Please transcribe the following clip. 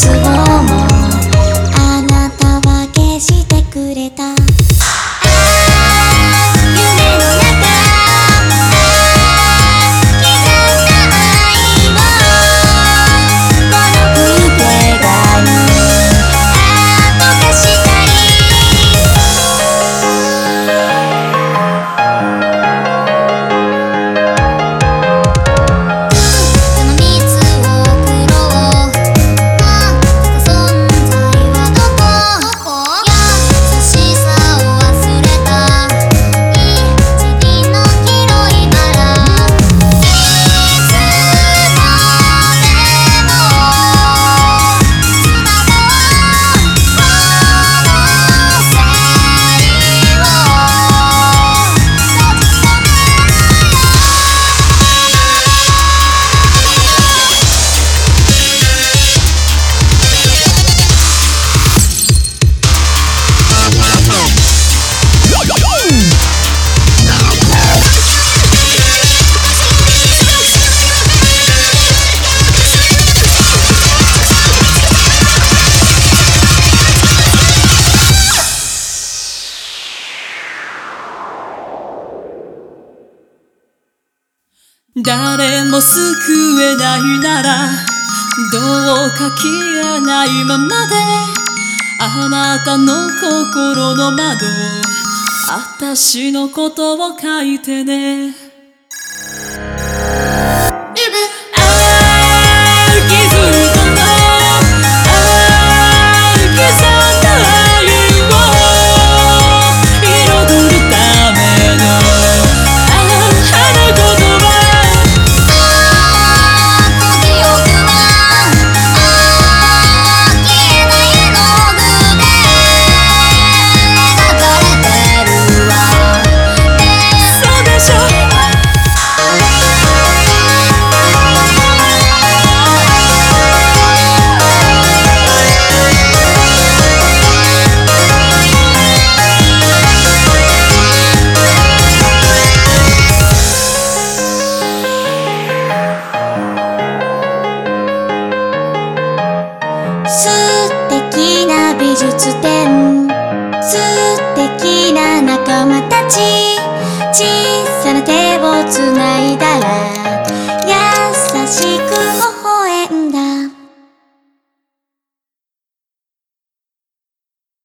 to 誰も救えないならどうか消えないままであなたの心の窓私のことを書いてね。術展素敵な仲間たち。小さな手をつないだら